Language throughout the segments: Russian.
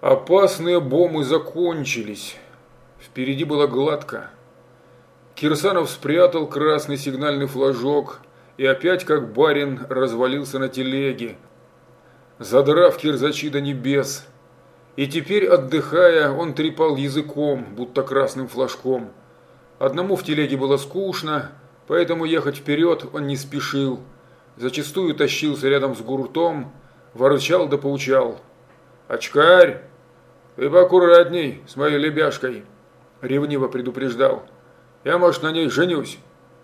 Опасные бомбы закончились. Впереди было гладко. Кирсанов спрятал красный сигнальный флажок и опять, как барин, развалился на телеге, задрав кирзачи до небес. И теперь, отдыхая, он трепал языком, будто красным флажком. Одному в телеге было скучно, поэтому ехать вперед он не спешил. Зачастую тащился рядом с гуртом, ворчал да поучал. «Очкарь, ты поаккуратней с моей лебяшкой», – ревниво предупреждал. «Я, может, на ней женюсь.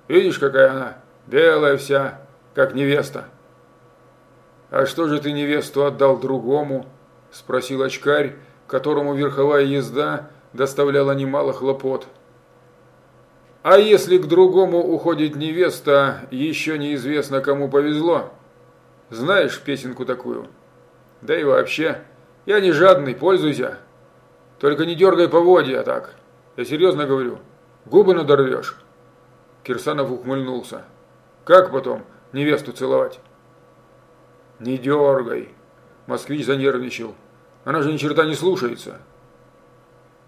Видишь, какая она, белая вся, как невеста». «А что же ты невесту отдал другому?» – спросил очкарь, которому верховая езда доставляла немало хлопот. А если к другому уходит невеста, еще неизвестно, кому повезло. Знаешь песенку такую? Да и вообще, я не жадный, пользуйся. Только не дергай поводья так. Я серьезно говорю. Губы надорвешь. Кирсанов ухмыльнулся. Как потом невесту целовать? Не дергай. Москвич занервничал. Она же ни черта не слушается.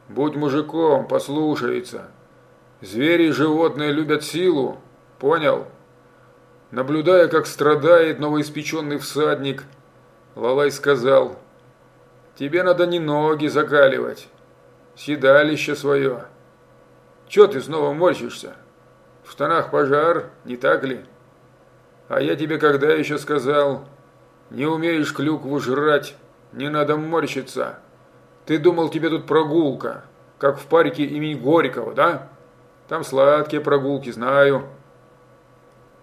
Будь мужиком, послушается. Звери и животные любят силу, понял? Наблюдая, как страдает новоиспеченный всадник, Лалай сказал, тебе надо не ноги закаливать, седалище свое. Че ты снова морщишься? В штанах пожар, не так ли? А я тебе когда еще сказал, не умеешь клюкву жрать, не надо морщиться. Ты думал, тебе тут прогулка, как в парке имени Горького, да? Там сладкие прогулки, знаю.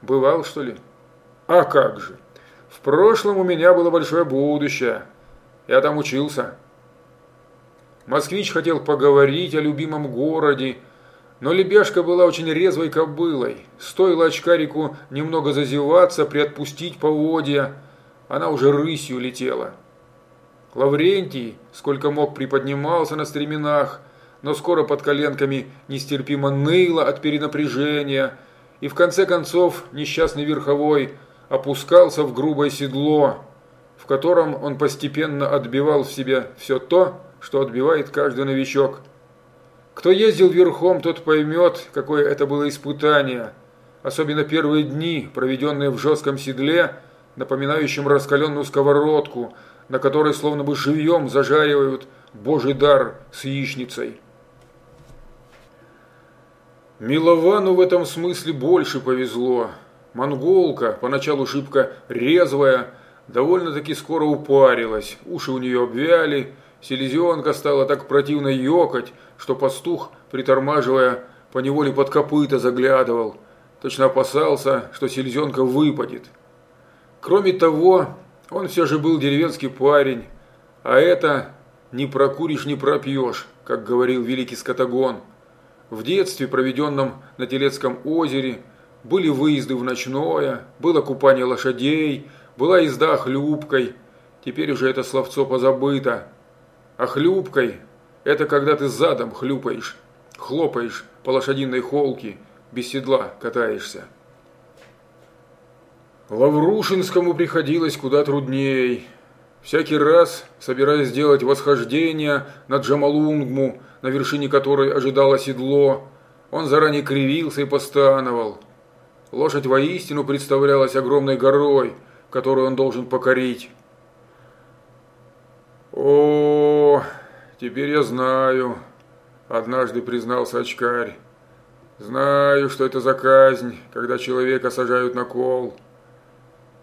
Бывал, что ли? А как же. В прошлом у меня было большое будущее. Я там учился. Москвич хотел поговорить о любимом городе, но лебяшка была очень резвой кобылой. Стоило очкарику немного зазеваться, приотпустить поводья, она уже рысью летела. Лаврентий, сколько мог, приподнимался на стременах, но скоро под коленками нестерпимо ныло от перенапряжения, и в конце концов несчастный верховой опускался в грубое седло, в котором он постепенно отбивал в себе все то, что отбивает каждый новичок. Кто ездил верхом, тот поймет, какое это было испытание, особенно первые дни, проведенные в жестком седле, напоминающем раскаленную сковородку, на которой словно бы живьем зажаривают божий дар с яичницей. Миловану в этом смысле больше повезло. Монголка, поначалу шибко резвая, довольно-таки скоро упарилась, уши у нее обвяли, селезенка стала так противно ёкать, что пастух, притормаживая, поневоле под копыта заглядывал, точно опасался, что селезенка выпадет. Кроме того, он все же был деревенский парень, а это «не прокуришь, не пропьешь», как говорил великий скотагон – в детстве, проведенном на Телецком озере, были выезды в ночное, было купание лошадей, была езда хлюпкой. Теперь уже это словцо позабыто. А хлюпкой – это когда ты задом хлюпаешь, хлопаешь по лошадиной холке, без седла катаешься. Лаврушинскому приходилось куда трудней. Всякий раз, собираясь сделать восхождение на Джамалунгму, на вершине которой ожидало седло, он заранее кривился и постановал. Лошадь воистину представлялась огромной горой, которую он должен покорить. «О, теперь я знаю», – однажды признался очкарь. «Знаю, что это за казнь, когда человека сажают на кол.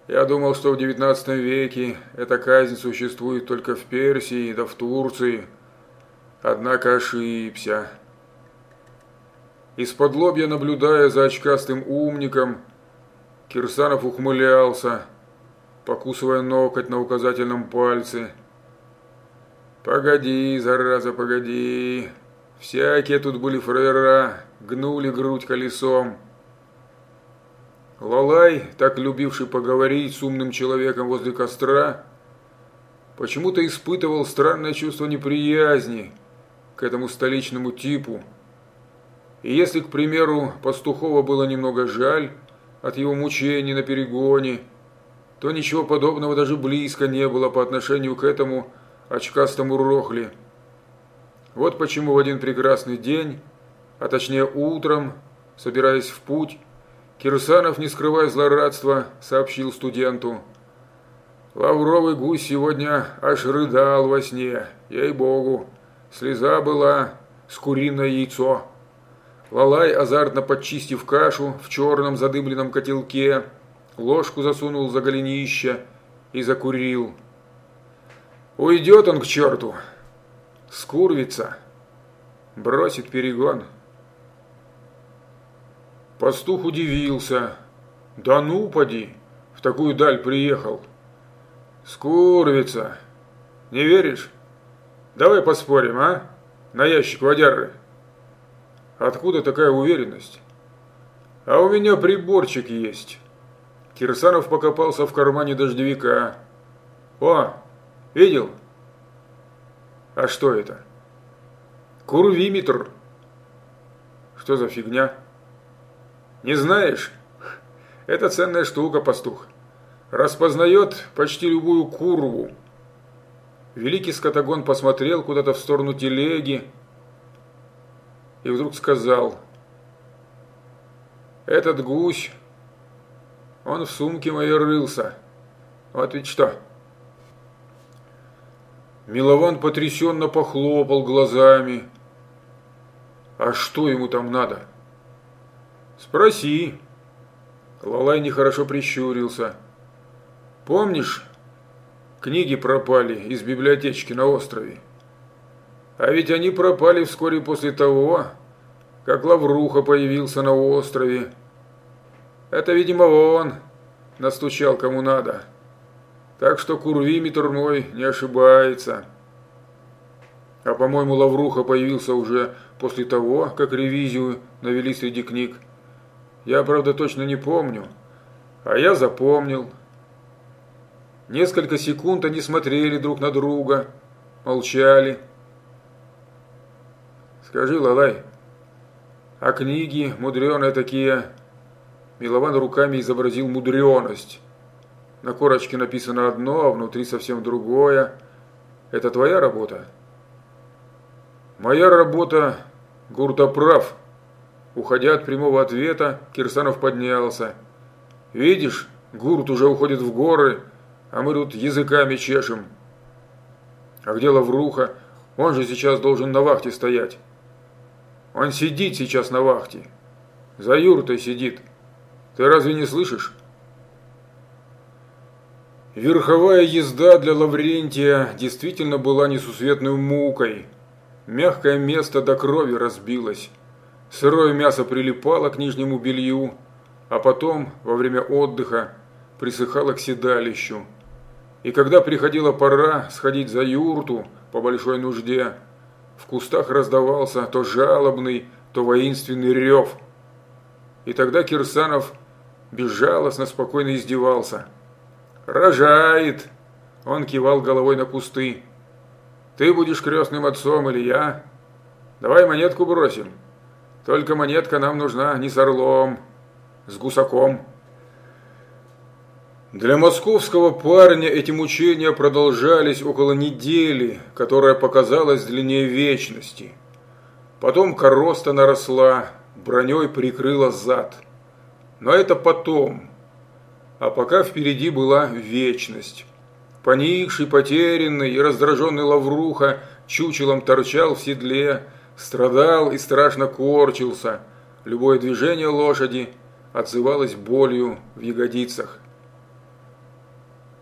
Я думал, что в девятнадцатом веке эта казнь существует только в Персии да в Турции». Однако ошибся. Из-под лобья, наблюдая за очкастым умником, Кирсанов ухмылялся, покусывая ноготь на указательном пальце. «Погоди, зараза, погоди. Всякие тут были фрейра, гнули грудь колесом». Лалай, так любивший поговорить с умным человеком возле костра, почему-то испытывал странное чувство неприязни – к этому столичному типу. И если, к примеру, Пастухова было немного жаль от его мучений на перегоне, то ничего подобного даже близко не было по отношению к этому очкастому рохли. Вот почему в один прекрасный день, а точнее утром, собираясь в путь, Кирсанов, не скрывая злорадства, сообщил студенту. «Лавровый гусь сегодня аж рыдал во сне, ей-богу, слеза была с куриное яйцо». Лалай, азартно подчистив кашу в черном задымленном котелке, ложку засунул за голенище и закурил. Уйдет он к черту, скурвится, бросит перегон. Пастух удивился. Да ну, поди, в такую даль приехал. Скурвится. Не веришь? Давай поспорим, а? На ящик водяры. Откуда такая уверенность? А у меня приборчик есть. Кирсанов покопался в кармане дождевика. О, видел? А что это? Курвиметр. Что за фигня? Не знаешь? Это ценная штука, пастух. Распознает почти любую курву. Великий скотогон посмотрел куда-то в сторону телеги, и вдруг сказал, «Этот гусь, он в сумке моей рылся. Вот ведь что?» Милован потрясенно похлопал глазами. «А что ему там надо?» «Спроси». Лалай нехорошо прищурился. «Помнишь, книги пропали из библиотечки на острове?» А ведь они пропали вскоре после того, как Лавруха появился на острове. Это, видимо, он настучал кому надо. Так что курвиметр мой не ошибается. А по-моему, Лавруха появился уже после того, как ревизию навели среди книг. Я, правда, точно не помню. А я запомнил. Несколько секунд они смотрели друг на друга, молчали. Скажи, Лалай, а книги мудреные такие? Милован руками изобразил мудреность. На корочке написано одно, а внутри совсем другое. Это твоя работа? Моя работа, Гурта прав. Уходя от прямого ответа, Кирсанов поднялся. Видишь, Гурт уже уходит в горы, а мы тут языками чешем. А где Лавруха? Он же сейчас должен на вахте стоять. Он сидит сейчас на вахте. За юртой сидит. Ты разве не слышишь? Верховая езда для Лаврентия действительно была несусветной мукой. Мягкое место до крови разбилось. Сырое мясо прилипало к нижнему белью, а потом, во время отдыха, присыхало к седалищу. И когда приходила пора сходить за юрту по большой нужде, в кустах раздавался то жалобный, то воинственный рев. И тогда Кирсанов безжалостно спокойно издевался. «Рожает!» Он кивал головой на кусты. «Ты будешь крестным отцом или я? Давай монетку бросим. Только монетка нам нужна не с орлом, с гусаком». Для московского парня эти мучения продолжались около недели, которая показалась длиннее вечности. Потом короста наросла, броней прикрыла зад. Но это потом. А пока впереди была вечность. Поникший, потерянный и раздраженный Лавруха чучелом торчал в седле, страдал и страшно корчился. Любое движение лошади отзывалось болью в ягодицах.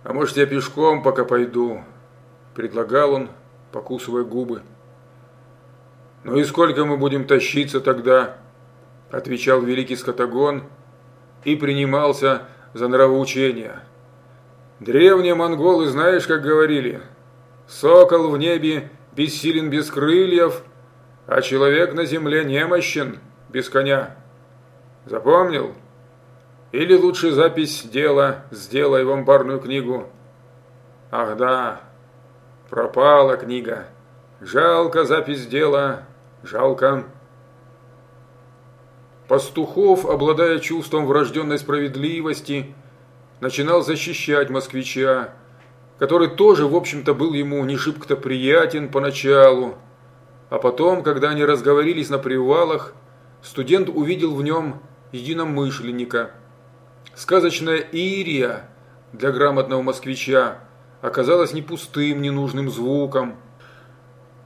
«А может, я пешком пока пойду?» – предлагал он, покусывая губы. «Ну и сколько мы будем тащиться тогда?» – отвечал великий скотагон и принимался за нравоучение. «Древние монголы, знаешь, как говорили, сокол в небе бессилен без крыльев, а человек на земле немощен без коня. Запомнил?» Или лучше запись дела сделай в амбарную книгу. Ах да, пропала книга. Жалко запись дела, жалко. Пастухов, обладая чувством врожденной справедливости, начинал защищать москвича, который тоже, в общем-то, был ему не шибко-то приятен поначалу. А потом, когда они разговорились на привалах, студент увидел в нем единомышленника. Сказочная Ирия для грамотного москвича оказалась не пустым, ненужным звуком.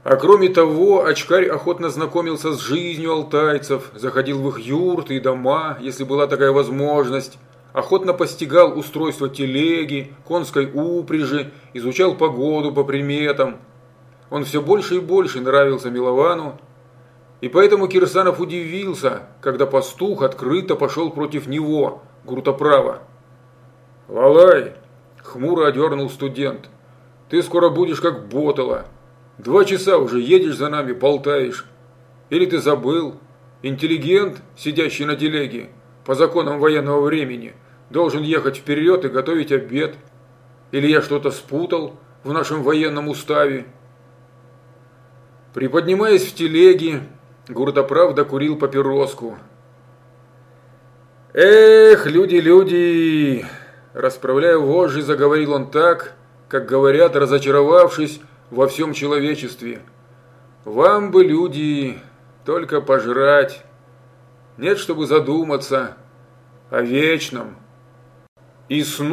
А кроме того, очкарь охотно знакомился с жизнью алтайцев, заходил в их юрты и дома, если была такая возможность, охотно постигал устройство телеги, конской упряжи, изучал погоду по приметам. Он все больше и больше нравился Миловану, и поэтому Кирсанов удивился, когда пастух открыто пошел против него, Гуртоправа. «Валай!» – хмуро одернул студент. «Ты скоро будешь как Ботала. Два часа уже едешь за нами, болтаешь. Или ты забыл? Интеллигент, сидящий на телеге, по законам военного времени, должен ехать вперед и готовить обед. Или я что-то спутал в нашем военном уставе?» Приподнимаясь в телеге, Гурдоправ докурил папироску. «Эх, люди, люди!» Расправляя вожжи, заговорил он так, как говорят, разочаровавшись во всем человечестве. «Вам бы, люди, только пожрать. Нет, чтобы задуматься о вечном». И снова